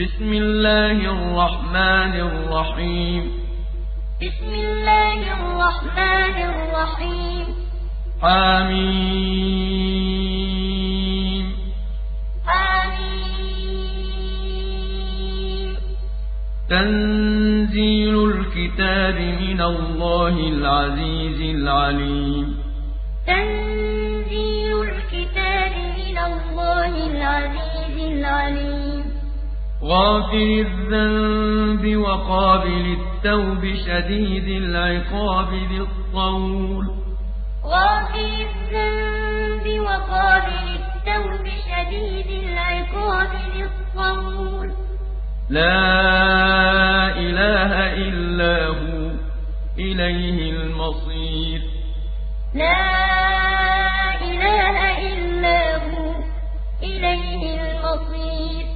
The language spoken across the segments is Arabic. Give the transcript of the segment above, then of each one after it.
بسم الله الرحمن الرحيم بسم الله الرحمن الرحيم حميم حميم تنزيل الكتاب من الله العزيز العليم تنزيل الكتاب من الله العزيز العليم غافر الذنب وقابل التوب شديد العقاب ذي الطول. غافر الذنب وقابل التوب شديد العقاب ذي الطول. لا إله إلا هو إليه المصير. لا إله إلا هو إليه المصير.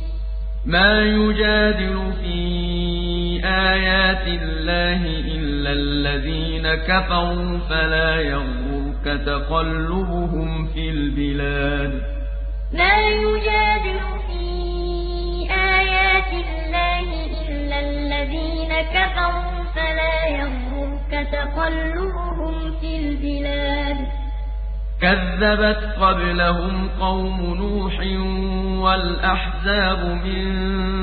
ما يجادل في آيات الله إلا الذين كفروا فلا يغرك تقلبهم في البلاد. ما يجادل في آيات الله إلا الذين كفروا فلا يغرك تقلبهم في البلاد. كذبت قبلهم قوم نوح والأحزاب من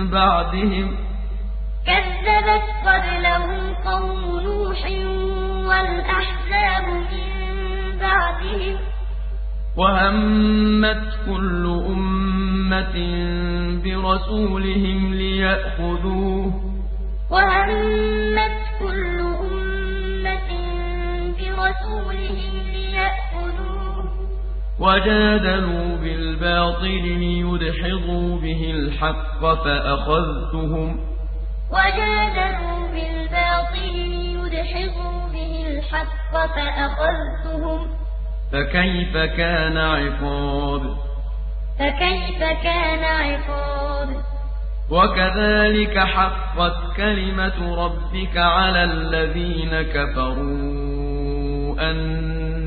بعدهم. كذبت قبلهم قوم نوح والأحزاب من بعدهم. وهمت كل أمة برسولهم ليأخذوه. وهمت كل أمة برسولهم ليأخذوه وجادلوا بالباطل ليدحضوا به الحق فأخذتهم وجادلوا بالباطل ليدحضوا به الحق فأخذتهم فكيف كان عقاب؟ فكيف كان عقاب؟ وكذلك حقت كلمة ربك على الذين كفروا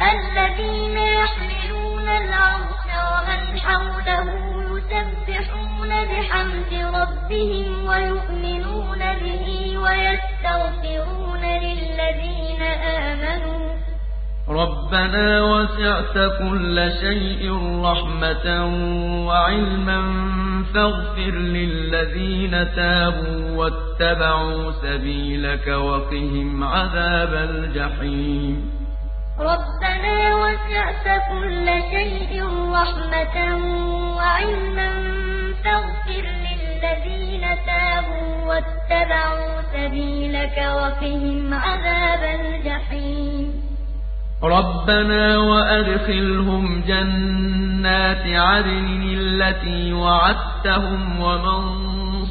الذين يحملون العرش ومن حوله يسبحون بحمد ربهم ويؤمنون به ويستغفرون للذين آمنوا. ربنا وسعت كل شيء رحمة وعلما فاغفر للذين تابوا واتبعوا سبيلك وقهم عذاب الجحيم. ربنا وسعت كل شيء رحمة وعلما فاغفر للذين تابوا واتبعوا سبيلك وقهم عذاب الجحيم. ربنا وأدخلهم جنات عدن التي وعدتهم ومن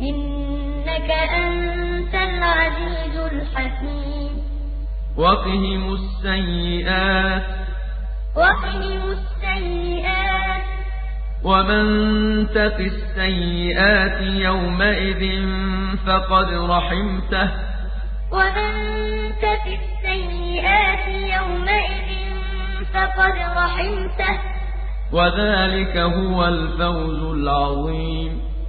إنك أنت العزيز الحكيم. وقهم السيئات. وقهم السيئات. ومن تق السيئات يومئذ فقد رحمته. ومن تك السيئات يومئذ فقد رحمته. وذلك هو الفوز العظيم.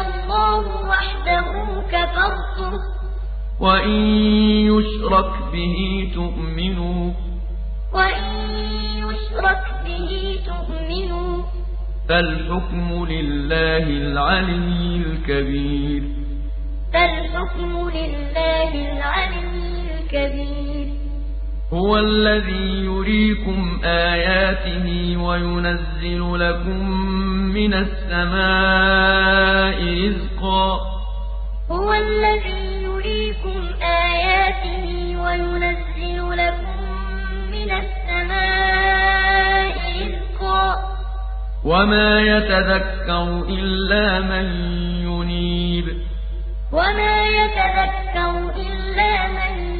الله وحده كفرتم وإن يشرك به تؤمنوا. وإن يشرك به تؤمنوا. فالحكم لله العلي الكبير. فالحكم لله العلي الكبير. هو الذي يريكم آياته وينزل لكم من السماء رزقا. هو الذي يريكم آياته وينزل لكم من السماء رزقا. وما يتذكر إلا من ينيب. وما يتذكر إلا من ينيب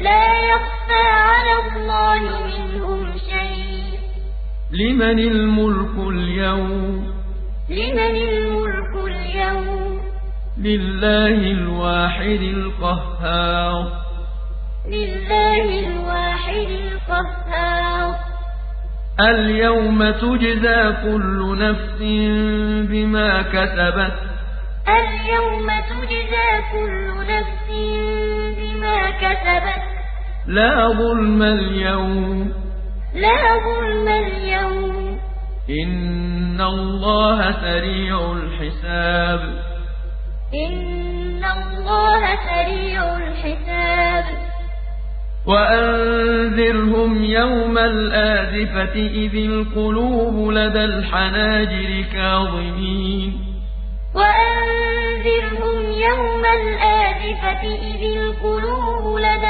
لا يخفى على الله منهم شيء. لمن الملك اليوم؟ لمن الملك اليوم؟ لله الواحد القهار. لله الواحد القهار. اليوم تجزى كل نفس بما كسبت. اليوم تجزى كل نفس بما كسبت. لا ظلم اليوم. لا ظلم اليوم. إن الله سريع الحساب. إن الله سريع الحساب. وأنذرهم يوم الآزفة إذ القلوب لدى الحناجر كاظمين. وأنذرهم يوم الآزفة إذ القلوب لدى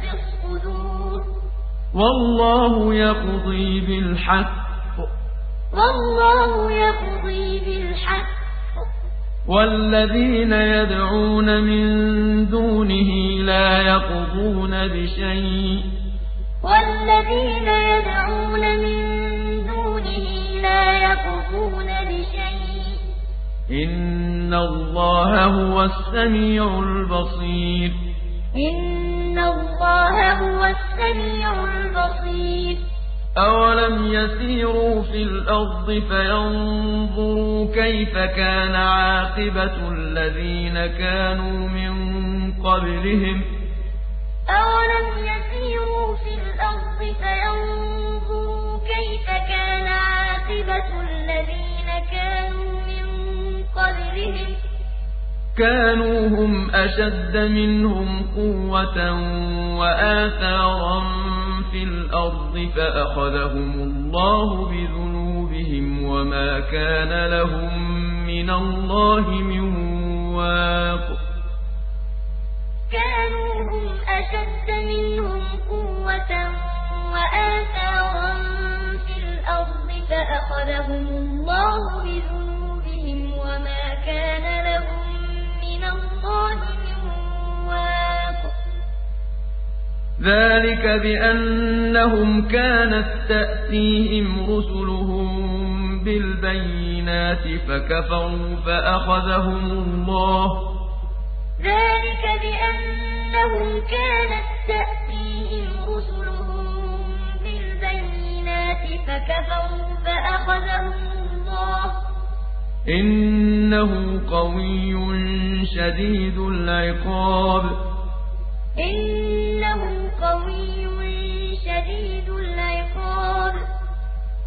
والله يقضي بالحق. والله يقضي بالحق. والذين يدعون من دونه لا يقضون بشيء. والذين يدعون من دونه لا يقضون بشيء. إن الله هو السميع البصير. إن الله هو السميع البصير أَوَلَمْ يَسِيرُوا فِي الْأَرْضِ فَيَنظُرُوا كَيْفَ كَانَ عَاقِبَةُ الَّذِينَ كَانُوا مِن قَبْلِهِمْ ۚ أَوَلَمْ يَسِيرُوا فِي الْأَرْضِ فَيَنظُرُوا كَيْفَ كَانَ عَاقِبَةُ الَّذِينَ كَانُوا هُمْ أَشَدَّ مِنْهُمْ قُوَّةً وَآثَارًا فِي الْأَرْضِ فَأَخَذَهُمُ اللَّهُ بِذُنُوبِهِمْ وَمَا كَانَ لَهُم مِّنَ اللَّهِ مِن وَاقٍ. كَانُوا هُمْ أَشَدَّ مِنْهُمْ قُوَّةً وَآثَارًا فِي الْأَرْضِ فَأَخَذَهُمُ اللَّهُ بِذُنُوبِهِمْ وَمَا كَانَ لَهُم ذَٰلِكَ بِأَنَّهُمْ كَانَت تَّأْتِيهِمْ رُسُلُهُم بِالْبَيِّنَاتِ فَكَفَرُوا فَأَخَذَهُمُ اللَّهُ ۚ. ذَٰلِكَ بِأَنَّهُمْ كَانَت تَّأْتِيهِمْ رُسُلُهُم بِالْبَيِّنَاتِ فَكَفَرُوا فَأَخَذَهُمُ اللَّهُ ۚ. إِنَّهُ قَوِيٌّ شَدِيدُ الْعِقَابِ. إِنَّهُ قَوِيٌّ شَدِيدُ الْعِقَابِ.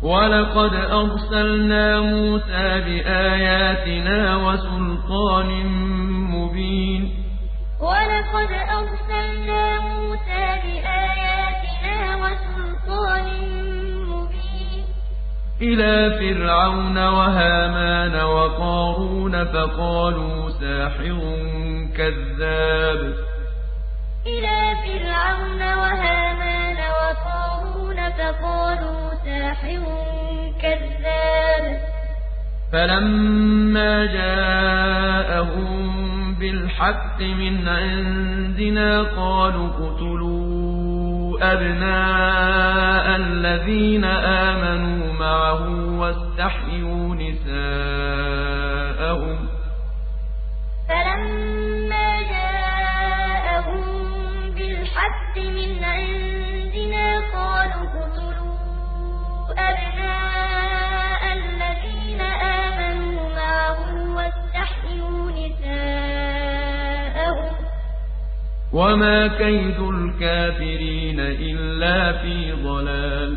وَلَقَدْ أَرْسَلْنَا مُوسَىٰ بِآيَاتِنَا وَسُلْطَانٍ مُّبِينٍ. وَلَقَدْ أَرْسَلْنَا مُوسَىٰ بِآيَاتِنَا وَسُلْطَانٍ مُّبِينٍ إِلَىٰ فِرْعَوْنَ وَهَامَانَ وَقَارُونَ فَقَالُوا سَاحِرٌ كَذَّابٌ. إِلَىٰ فِرْعَوْنَ وَهَامَانَ وَقَارُونَ فَقَالُوا سَاحِرٌ كَذَّابٌ. فَلَمَّا جَاءَهُم بِالْحَقِّ مِنْ عِندِنَا قَالُوا اقْتُلُوا أَبْنَاءَ الَّذِينَ آمَنُوا مَعَهُ وَاسْتَحْيُوا وَمَا كَيْدُ الْكَافِرِينَ إِلَّا فِي ضَلَالٍ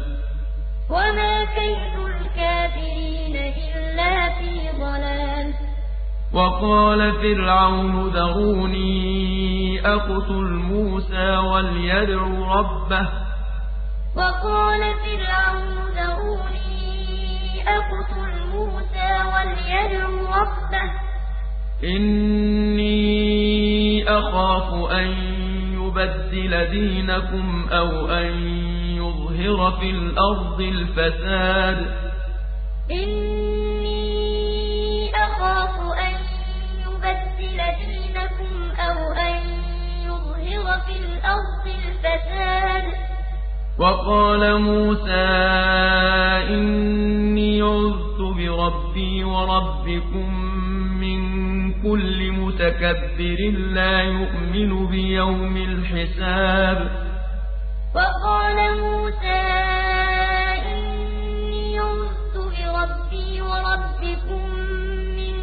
وَمَا كَيْدُ الْكَافِرِينَ إِلَّا فِي ضَلَالٍ وَقَالَ فِرْعَوْنُ ذَرُونِي أَقْتُلْ مُوسَىٰ وَلْيَدْعُ رَبَّهُ ۖ وَقَالَ فِرْعَوْنُ ذَرُونِي أَقْتُلْ مُوسَىٰ وَلْيَدْعُ رَبَّهُ ۖ إِنِّي أَخَافُ أَن يُبَدِّلَ دِينَكُمْ أَوْ أَن يُظْهِرَ فِي الْأَرْضِ الْفَسَادَ. إِنِّي أَخَافُ أَن يُبَدِّلَ دِينَكُمْ أَوْ أَن يُظْهِرَ فِي الْأَرْضِ الْفَسَادَ. وَقَالَ مُوسَىٰ إِنِّي عُذْتُ بِرَبِّي وَرَبِّكُم كُلِّ مُتَكَبِّرٍ لَّا يُؤْمِنُ بِيَوْمِ الْحِسَابِ. وَقَالَ مُوسَىٰ إِنِّي عُذْتُ بِرَبِّي وَرَبِّكُم مِّن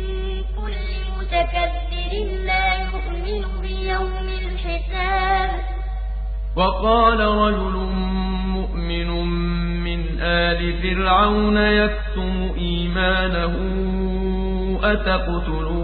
كُلِّ مُتَكَبِّرٍ لَّا يُؤْمِنُ بِيَوْمِ الْحِسَابِ. وَقَالَ رَجُلٌ مُّؤْمِنٌ مِّنْ آلِ فِرْعَوْنَ يَكْتُمُ إِيمَانَهُ أَتَقْتُلُونَ؟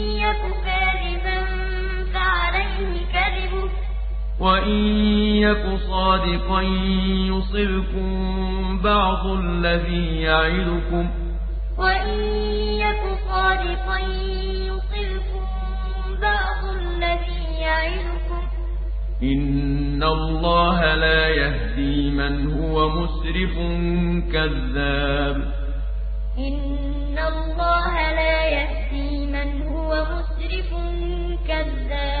وَإِن يَكُ صَادِقًا يُصِبْكُم بَعْضُ الَّذِي يَعِدُكُمْ ۖ وَإِن يَكُ صَادِقًا يُصِبْكُم بَعْضُ الَّذِي يَعِدُكُمْ ۖ إِنَّ اللَّهَ لَا يَهْدِي مَنْ هُوَ مُسْرِفٌ كَذَّابٌ إِنَّ اللَّهَ لَا يَهْدِي مَنْ هُوَ مُسْرِفٌ كَذَّابٌ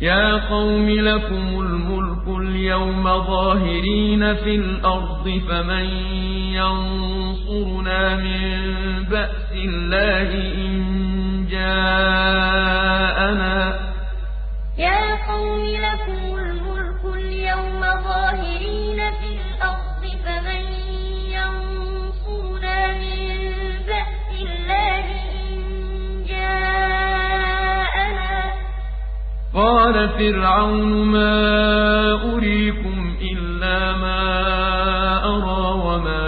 يَا قَوْمِ لَكُمُ الْمُلْكُ الْيَوْمَ ظَاهِرِينَ فِي الْأَرْضِ فَمَن يَنصُرُنَا مِن بَأْسِ اللَّهِ إِن جَاءَنَا قَالَ فِرْعَوْنُ مَا أُرِيكُمْ إِلَّا مَا أَرَىٰ وَمَا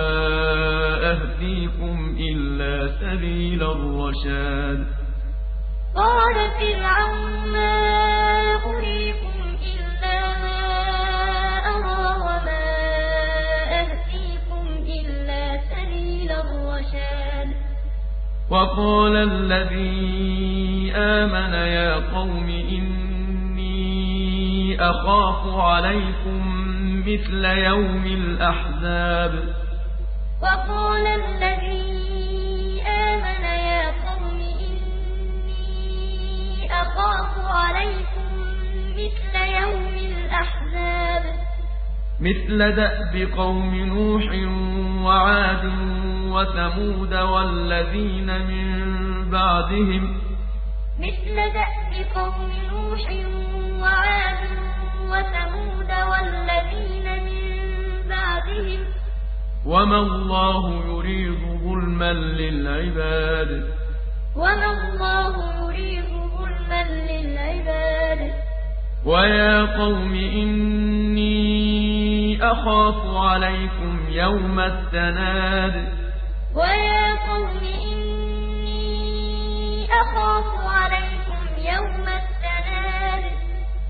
أَهْدِيكُمْ إِلَّا سَبِيلَ الرَّشَادِ. قَالَ فِرْعَوْنُ مَا أُرِيكُمْ إِلَّا مَا أَرَىٰ وَمَا أَهْدِيكُمْ إِلَّا سَبِيلَ الرَّشَادِ. وَقَالَ الَّذِي آمَنَ يَا قَوْمِ إِنِّي أَخَافُ عَلَيْكُم مِّثْلَ يَوْمِ الْأَحْزَابِ. وَقَالَ الَّذِي آمَنَ يَا قَوْمِ إِنِّي أَخَافُ عَلَيْكُم مِّثْلَ يَوْمِ الْأَحْزَابِ. مثل دأب قوم نوح وعاد وثمود والذين من بعدهم. مثل دأب قوم نوح وعاد وثمود والذين من بعدهم وما الله يريد ظلما للعباد. ويا قوم إني أخاف عليكم يوم التناد. ويا قوم إني أخاف عليكم يوم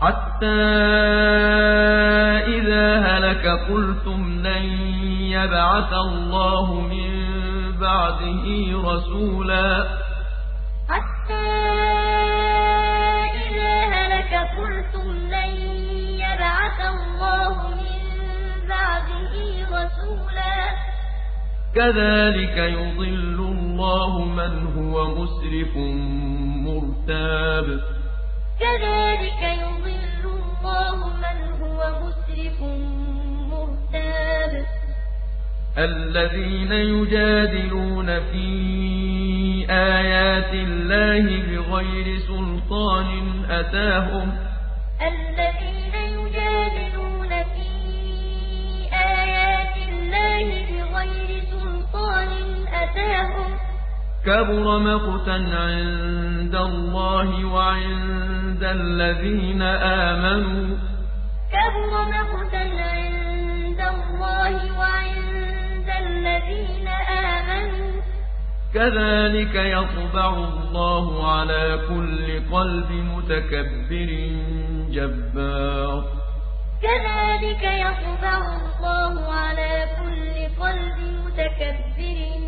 حتى إذا هلك قلتم لن يبعث الله من بعده رسولا. حتى إذا هلك قلتم لن يبعث الله من بعده رسولا. كذلك يضل الله من هو مسرف مرتاب. كذلك يضل الله من هو مسرف مرتاب. الذين يجادلون في آيات الله بغير سلطان أتاهم. الذين يجادلون في آيات الله بغير سلطان أتاهم. كبر مقتا عند الله وعند الذين آمنوا. كبر مقتا عند الله وعند الذين آمنوا. كذلك يطبع الله على كل قلب متكبر جبار. كذلك يطبع الله على كل قلب متكبر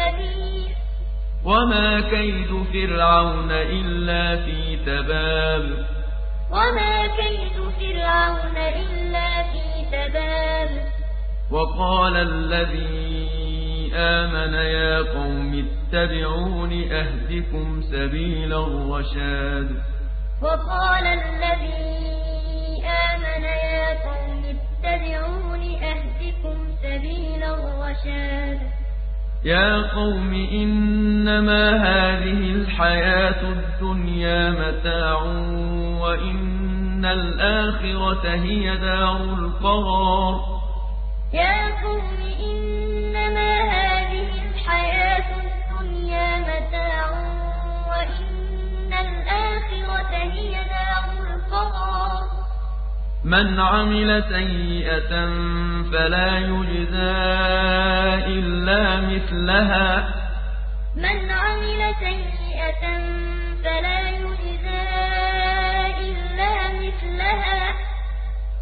عن السبيل وما كيد فرعون إلا في تباب. وما كيد فرعون إلا في تباب. وقال الذي آمن يا قوم اتبعون أهدكم سبيل الرشاد. وقال الذي آمن يا قوم اتبعون أهدكم سبيل الرشاد. يا قوم إنما هذه الحياة الدنيا متاع وإن الآخرة هي دار القرار. يا قوم إنما هذه الحياة الدنيا متاع وإن الآخرة هي دار القرار. من عمل سيئة فلا يجزى إلا مثلها.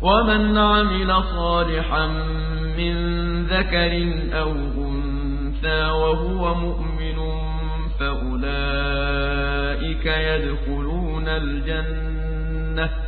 ومن عمل صالحا من ذكر أو أنثى وهو مؤمن فأولئك يدخلون الجنة.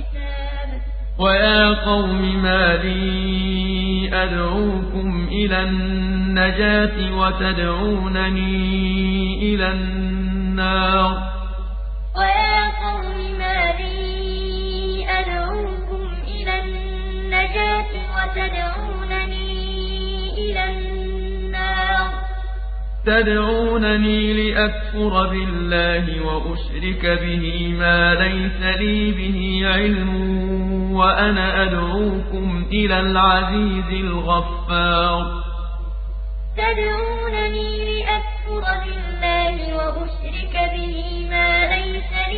بغير حساب ويا قوم ما لي أدعوكم إلى النجاة وتدعونني إلى النار ويا قوم ما لي أدعوكم إلى النجاة وتدعونني تدعونني لأكفر بالله وأشرك به ما ليس لي به علم وأنا أدعوكم إلى العزيز الغفار. تدعونني لأكفر بالله وأشرك به ما ليس لي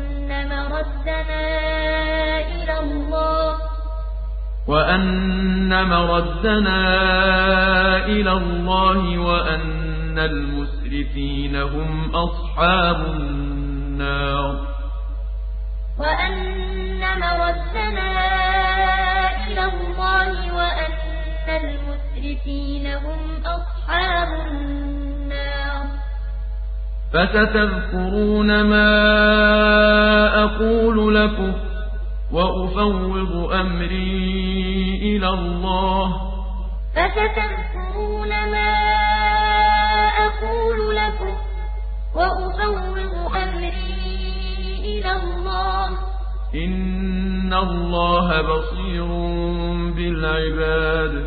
مردنا إلى الله. وأن مردنا إلى الله وأن المسرفين هم أصحاب النار. وأن مردنا إلى الله وأن المسرفين هم أصحاب النار. فستذكرون ما أقول لكم وأفوض أمري إلى الله. فستذكرون ما أقول لكم وأفوض أمري إلى الله. إن الله بصير بالعباد.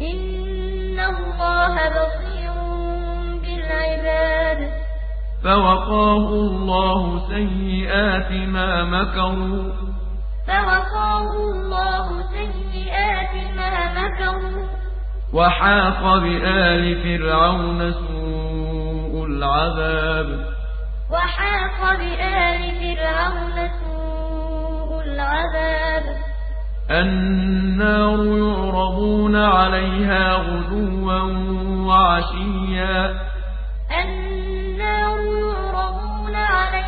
إن الله بصير فوقاه الله سيئات ما مكروا. فوقاه الله سيئات ما مكروا. وحاق بآل فرعون سوء العذاب. وحاق بآل فرعون سوء العذاب. النار يعرضون عليها غدوا وعشيا.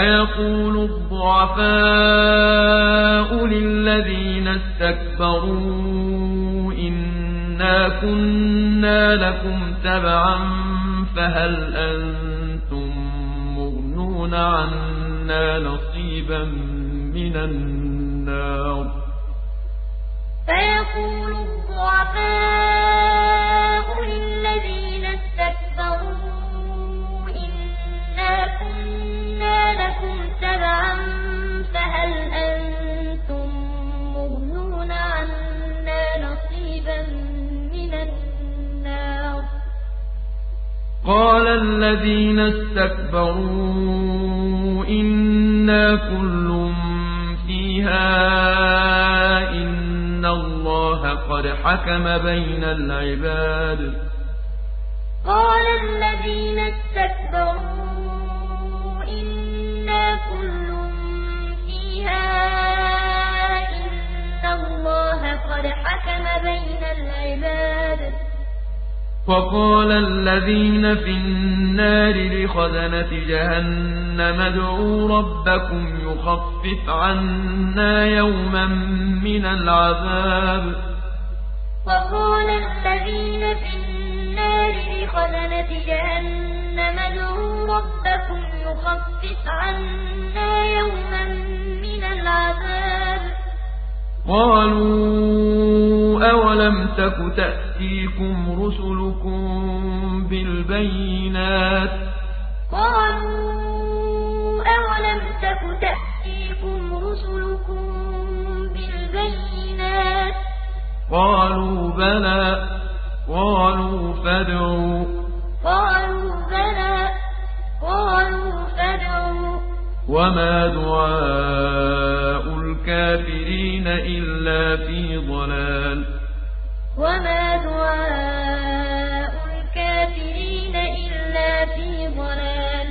فيقول الضعفاء للذين استكبروا إنا كنا لكم تبعا فهل أنتم مغنون عنا نصيبا من النار فيقول الضعفاء للذين الذين استكبروا إنا كل فيها إن الله قد حكم بين العباد. قال الذين استكبروا إنا كل فيها إن الله قد حكم بين العباد. وقال الذين في النار لخزنة جهنم ادعوا ربكم يخفف عنا يوما من العذاب. وقال الذين في النار لخزنة جهنم ادعوا ربكم يخفف عنا يوما من العذاب. قالوا أولم تك تأتيكم رسلكم بالبينات. قالوا أولم تك تأتيكم رسلكم بالبينات؟ قالوا بلى. قالوا فادعوا. قالوا بلى. قالوا فادعوا. وما دعاء الكافرين إلا في ضلال. وما دعاء الكافرين إلا في ضلال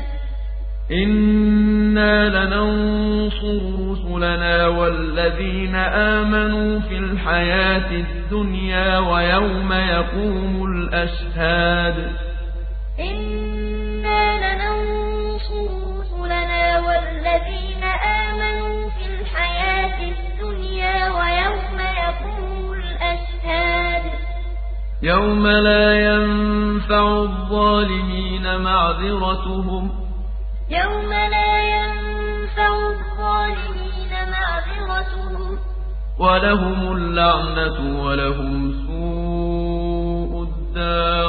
إنا لننصر رسلنا والذين آمنوا في الحياة الدنيا ويوم يقوم الأشهاد إنا لننصر رسلنا والذين آمنوا في الحياة الدنيا ويوم يقوم يوم لا ينفع الظالمين معذرتهم. يوم لا ينفع الظالمين معذرتهم. ولهم اللعنة ولهم سوء الدار.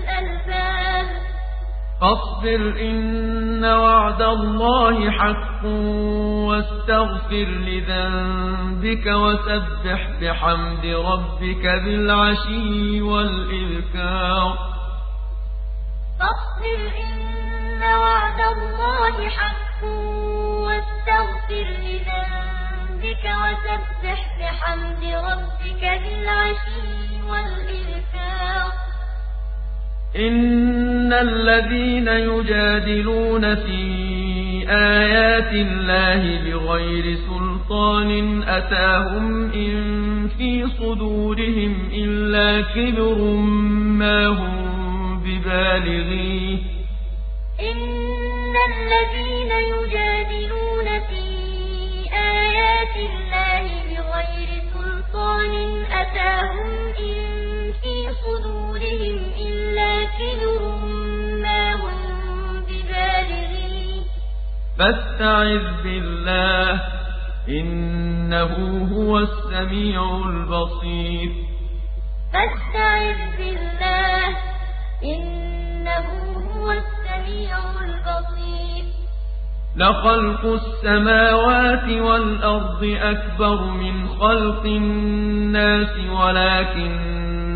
فاصبر إن وعد الله حق واستغفر لذنبك وسبح بحمد ربك بالعشي والإذكار فاصبر إن وعد الله حق واستغفر لذنبك وسبح بحمد ربك بالعشي والإذكار إن الذين يجادلون في آيات الله بغير سلطان أتاهم إن في صدورهم إلا كبر ما هم ببالغيه إن الذين يجادلون في آيات الله بغير سلطان أتاهم إن في صدورهم إلا كبر ما هم ببالغيه فاستعذ بالله إنه هو السميع البصير فاستعذ بالله إنه هو السميع البصير لخلق السماوات والأرض أكبر من خلق الناس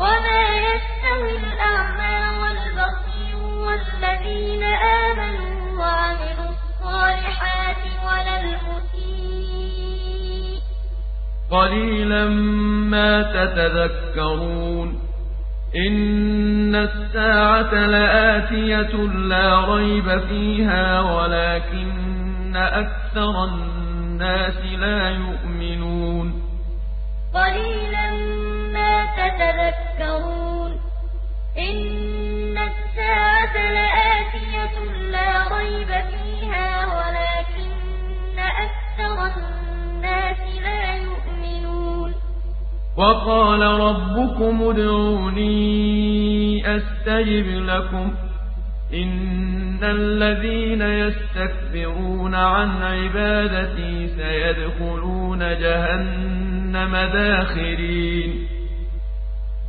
وما يستوي الأعمى والبصير والذين آمنوا وعملوا الصالحات ولا المسيء. قليلا ما تتذكرون. إن الساعة لآتية لا ريب فيها ولكن أكثر الناس لا يؤمنون. تتذكرون إن الساعة لآتية لا ريب فيها ولكن أكثر الناس لا يؤمنون وقال ربكم ادعوني أستجب لكم إن الذين يستكبرون عن عبادتي سيدخلون جهنم داخرين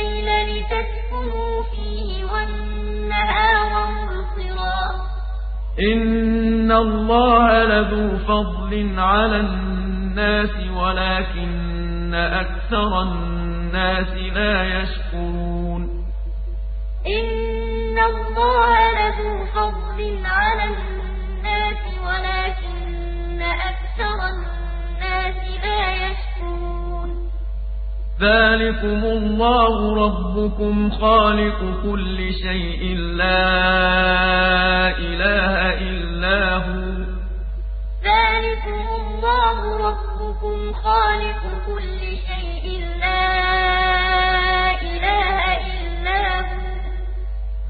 الليل لتسكنوا فيه والنهار مبصرا. إن الله لذو فضل على الناس ولكن أكثر الناس لا يشكرون. ذلكم الله ربكم خالق كل شيء لا إله إلا هو ذلكم الله ربكم خالق كل شيء لا إله إلا هو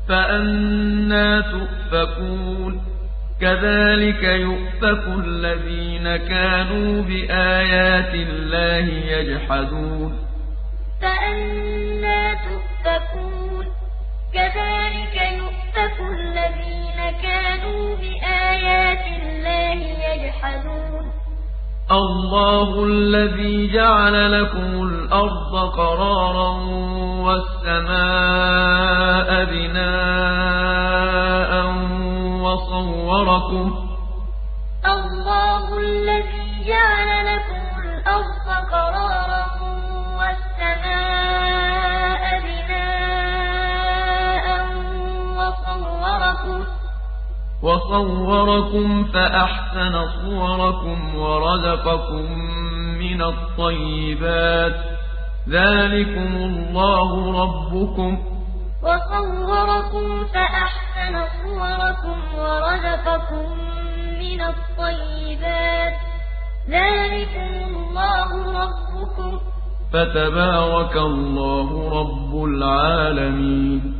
فأنا تؤفكون كذلك يؤفك الذين كانوا بآيات الله يجحدون فأنا تؤفكون. كذلك يؤفك الذين كانوا بآيات الله يجحدون. الله الذي جعل لكم الأرض قرارا والسماء بناء وصوركم وصوركم فأحسن صوركم ورزقكم من الطيبات. ذلكم الله ربكم. وصوركم فأحسن صوركم ورزقكم من الطيبات. ذلكم الله ربكم. فتبارك الله رب العالمين.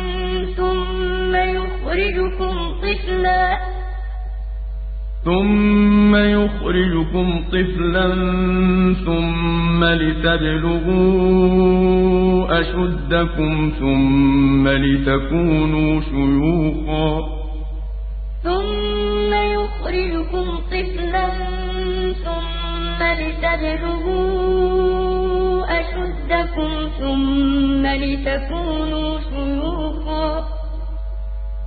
ثم يخرجكم طفلا. ثم يخرجكم طفلا ثم لتبلغوا أشدكم ثم لتكونوا شيوخا. ثم يخرجكم طفلا ثم لتبلغوا أشدكم ثم لتكونوا شيوخا.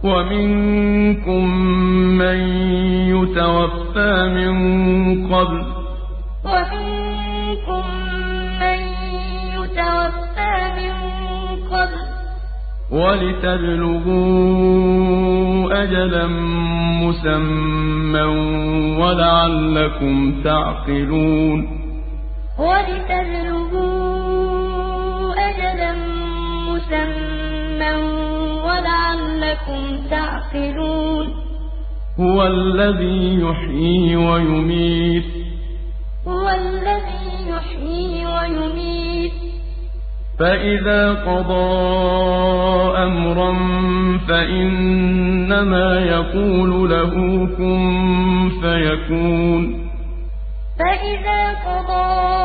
ومنكم من يتوفى من قبل. ومنكم من يتوفى من قبل. ولتبلغوا أجلا مسمى ولعلكم تعقلون. ولتبلغوا مسمى ولعلكم تعقلون هو الذي يحيي ويميت. هو الذي يحيي ويميت. فإذا قضى أمرا فإنما يقول له كن فيكون. فإذا قضى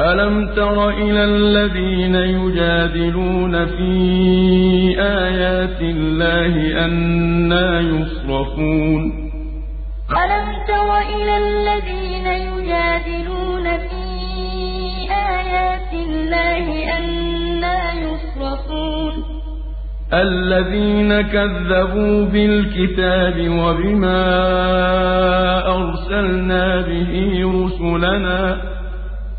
ألم تر إلى الذين يجادلون في آيات الله أنا يصرفون ألم تر إلى الذين يجادلون في آيات الله أنا يصرفون الذين كذبوا بالكتاب وبما أرسلنا به رسلنا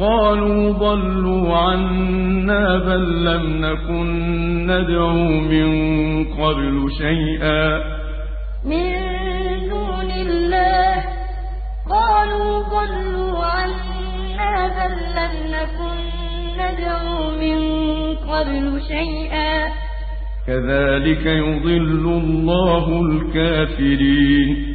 قالوا ضلوا عنا بل لم نكن ندعو من قبل شيئا. من دون الله قالوا ضلوا عنا بل لم نكن ندعو من قبل شيئا. كذلك يضل الله الكافرين.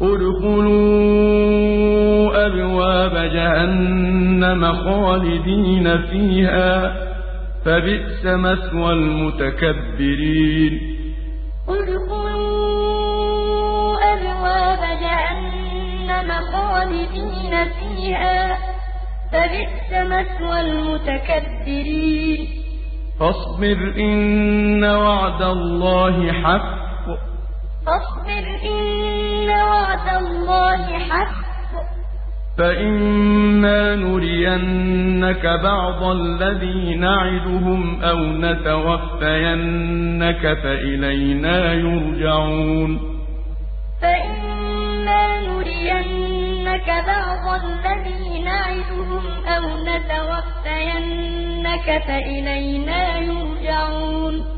ادخلوا أبواب جهنم خالدين فيها فبئس مثوى المتكبرين. ادخلوا أبواب جهنم خالدين فيها فبئس مثوى المتكبرين. فاصبر إن وعد الله حق. فاصبر إن الله حق. فإما نرينك بعض الذي نعدهم أو نتوفينك فإلينا يرجعون. فإما نرينك بعض الذي نعدهم أو نتوفينك فإلينا يرجعون.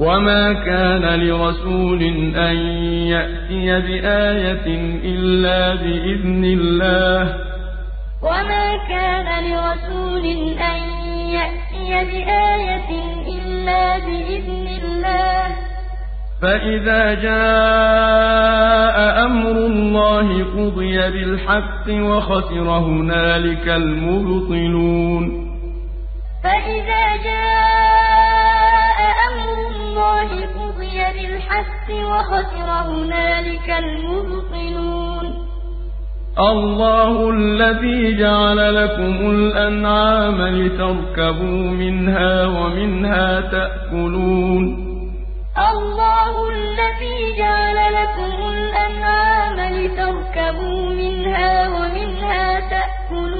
وما كان لرسول أن يأتي بآية إلا بإذن الله وما كان لرسول أن يأتي بآية إلا بإذن الله فإذا جاء أمر الله قضي بالحق وخسر هنالك المبطلون فإذا جاء بالحق وخسر هنالك المبطلون. الله الذي جعل لكم الأنعام لتركبوا منها ومنها تأكلون. الله الذي جعل لكم الأنعام لتركبوا منها ومنها تأكلون.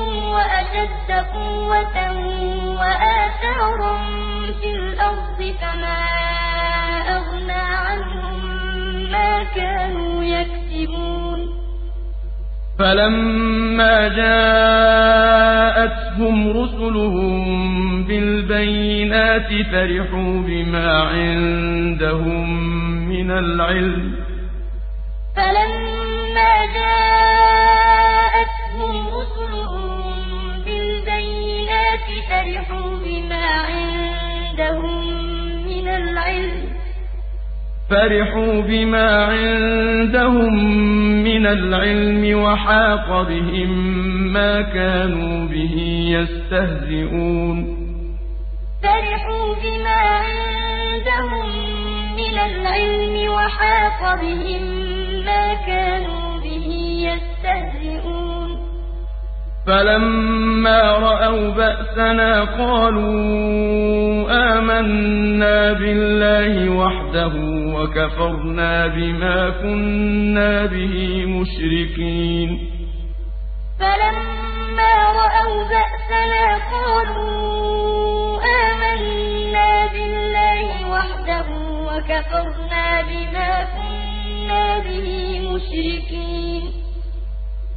وأشد قوة وآثارا في الأرض فما أغنى عنهم ما كانوا يكسبون. فلما جاءتهم رسلهم بالبينات بالبينات فرحوا بما عندهم من العلم. فلما جاءتهم رسلهم بالبينات فرحوا بما عندهم من العلم. فرحوا بما عندهم من العلم وحاق بهم ما كانوا به يستهزئون. فرحوا بما عندهم من العلم وحاق بهم ما كانوا به يستهزئون. فلما رأوا بأسنا قالوا آمنا بالله وحده وكفرنا بما كنا به مشركين. فلما رأوا بأسنا قالوا آمنا بالله وحده وكفرنا بما كنا به مشركين.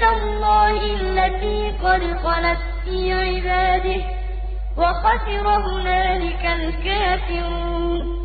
الله وخسر هنالك الكافرون.